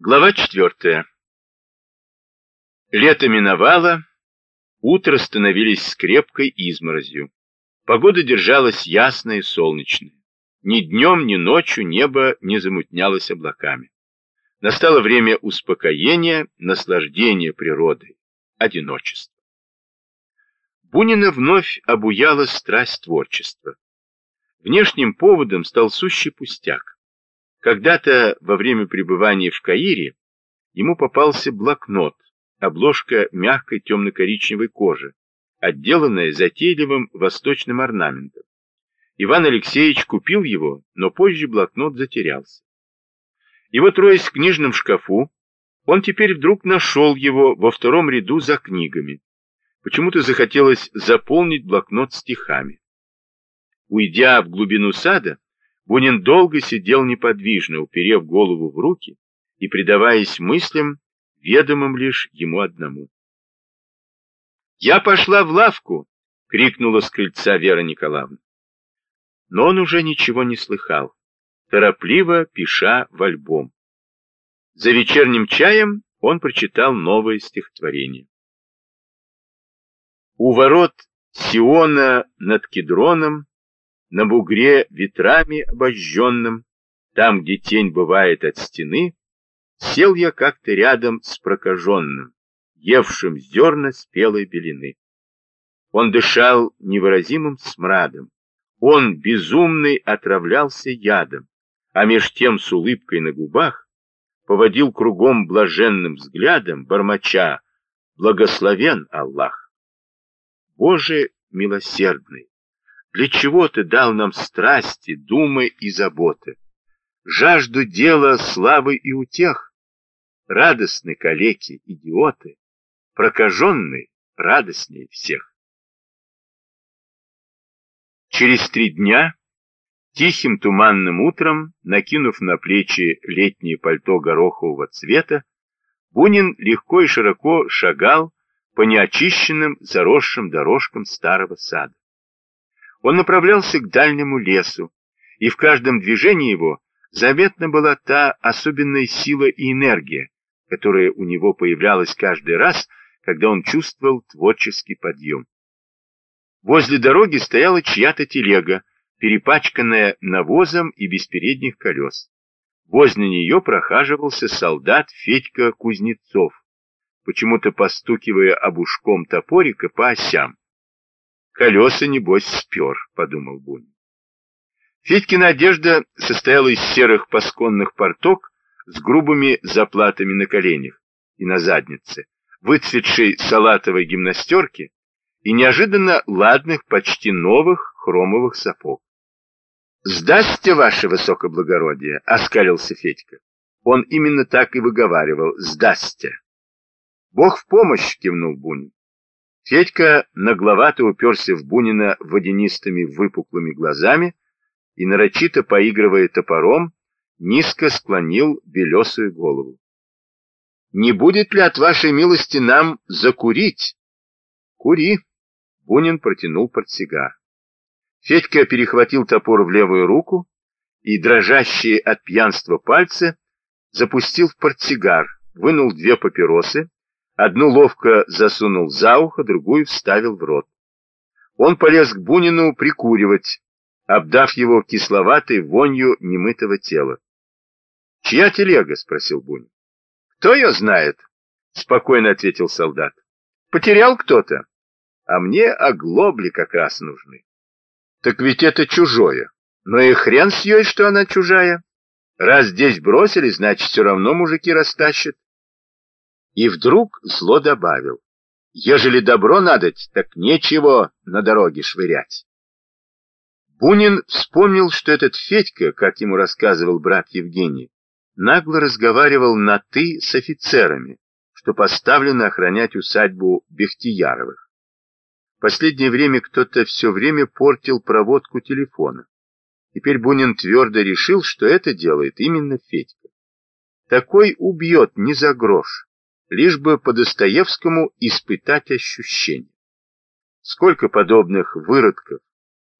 Глава четвертая. Лето миновало, утро становились скрепкой изморозью. Погода держалась ясная и солнечная. Ни днем, ни ночью небо не замутнялось облаками. Настало время успокоения, наслаждения природой, одиночества. Бунина вновь обуяла страсть творчества. Внешним поводом стал сущий пустяк. Когда-то во время пребывания в Каире ему попался блокнот, обложка мягкой темно-коричневой кожи, отделанная затейливым восточным орнаментом. Иван Алексеевич купил его, но позже блокнот затерялся. И вот, роясь в книжном шкафу, он теперь вдруг нашел его во втором ряду за книгами. Почему-то захотелось заполнить блокнот стихами. Уйдя в глубину сада, Бунин долго сидел неподвижно, уперев голову в руки и предаваясь мыслям, ведомым лишь ему одному. «Я пошла в лавку!» — крикнула с крыльца Вера Николаевна. Но он уже ничего не слыхал, торопливо пиша в альбом. За вечерним чаем он прочитал новое стихотворение. У ворот Сиона над Кедроном на бугре ветрами обожженным, там, где тень бывает от стены, сел я как-то рядом с прокаженным, евшим зерна спелой белины. Он дышал невыразимым смрадом, он, безумный, отравлялся ядом, а меж тем с улыбкой на губах поводил кругом блаженным взглядом, бормоча «Благословен Аллах!» Боже милосердный! Для чего ты дал нам страсти, думы и заботы? Жажду дела, славы и утех? Радостны калеки, идиоты, прокаженный радостнее всех. Через три дня, тихим туманным утром, накинув на плечи летнее пальто горохового цвета, Бунин легко и широко шагал по неочищенным заросшим дорожкам старого сада. Он направлялся к дальнему лесу, и в каждом движении его заметна была та особенная сила и энергия, которая у него появлялась каждый раз, когда он чувствовал творческий подъем. Возле дороги стояла чья-то телега, перепачканная навозом и без передних колес. Возле нее прохаживался солдат Федька Кузнецов, почему-то постукивая обушком топорика по осям. Колеса, небось, спер, подумал Бунин. Федькина одежда состояла из серых пасконных порток с грубыми заплатами на коленях и на заднице, выцветшей салатовой гимнастерки и неожиданно ладных, почти новых хромовых сапог. «Сдасте, ваше высокоблагородие!» — оскалился Федька. Он именно так и выговаривал «сдасте». «Бог в помощь!» — кивнул Бунин. Федька нагловато уперся в Бунина водянистыми выпуклыми глазами и, нарочито поигрывая топором, низко склонил белесую голову. «Не будет ли от вашей милости нам закурить?» «Кури!» — Бунин протянул портсигар. Федька перехватил топор в левую руку и, дрожащие от пьянства пальцы, запустил в портсигар, вынул две папиросы, Одну ловко засунул за ухо, другую вставил в рот. Он полез к Бунину прикуривать, обдав его кисловатой вонью немытого тела. «Чья телега?» — спросил Бунин. «Кто ее знает?» — спокойно ответил солдат. «Потерял кто-то? А мне оглобли как раз нужны». «Так ведь это чужое. Но и хрен с ей, что она чужая. Раз здесь бросили, значит, все равно мужики растащат. И вдруг зло добавил, ежели добро надоть, так нечего на дороге швырять. Бунин вспомнил, что этот Федька, как ему рассказывал брат Евгений, нагло разговаривал на «ты» с офицерами, что поставлено охранять усадьбу Бехтияровых. В последнее время кто-то все время портил проводку телефона. Теперь Бунин твердо решил, что это делает именно Федька. Такой убьет не за грош лишь бы по Достоевскому испытать ощущение. Сколько подобных выродков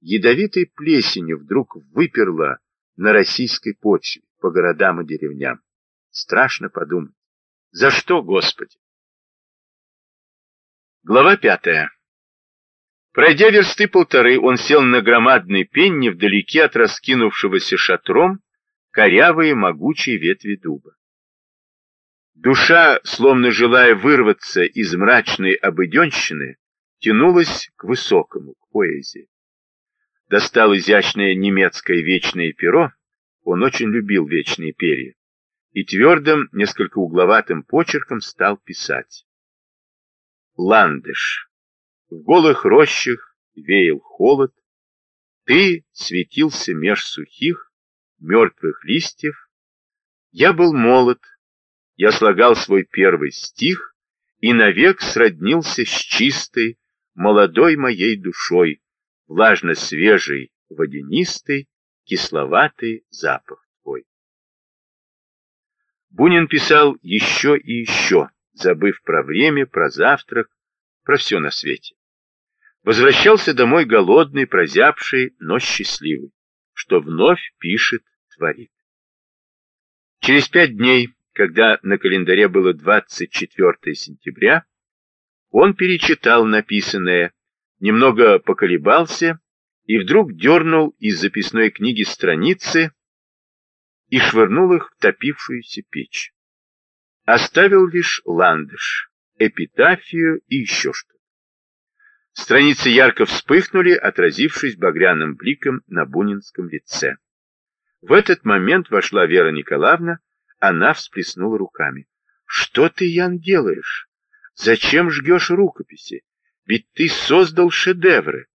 ядовитой плесенью вдруг выперло на российской почве по городам и деревням. Страшно подумать. За что, Господи? Глава пятая. Пройдя версты полторы, он сел на громадный пень невдалеке от раскинувшегося шатром корявые могучие ветви дуба. Душа, словно желая вырваться из мрачной обыденщины, тянулась к высокому, к поэзии. Достал изящное немецкое вечное перо, он очень любил вечные перья, и твердым, несколько угловатым почерком стал писать. Ландыш. В голых рощах веял холод, ты светился меж сухих, мертвых листьев. Я был молод, я слагал свой первый стих и навек сроднился с чистой, молодой моей душой, влажно-свежий, водянистый, кисловатый запах твой. Бунин писал еще и еще, забыв про время, про завтрак, про все на свете. Возвращался домой голодный, прозябший, но счастливый, что вновь пишет, творит. Через пять дней, когда на календаре было 24 сентября, он перечитал написанное, немного поколебался и вдруг дернул из записной книги страницы и швырнул их в топившуюся печь. Оставил лишь ландыш, эпитафию и еще что. Страницы ярко вспыхнули, отразившись багряным бликом на бунинском лице. В этот момент вошла Вера Николаевна, она всплеснула руками. «Что ты, Ян, делаешь? Зачем жгешь рукописи? Ведь ты создал шедевры!»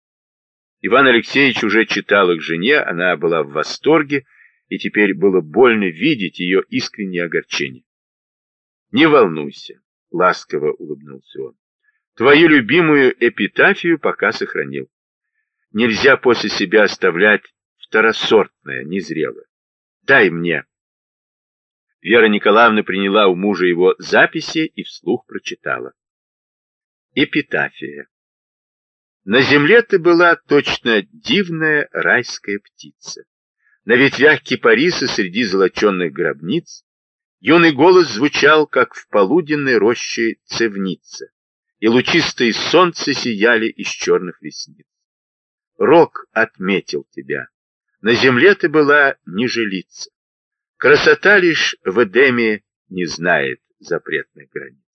Иван Алексеевич уже читал их жене, она была в восторге, и теперь было больно видеть ее искреннее огорчение. «Не волнуйся», — ласково улыбнулся он. «Твою любимую эпитафию пока сохранил. Нельзя после себя оставлять второсортное, незрелое. Дай мне». Вера Николаевна приняла у мужа его записи и вслух прочитала. Эпитафия. На земле ты была точно дивная райская птица. На ветвях кипариса среди золоченных гробниц юный голос звучал, как в полуденной роще цевница, и лучистые солнце сияли из черных ресниц. Рок отметил тебя. На земле ты была не жилица. Красота лишь в Эдеме не знает запретных границ.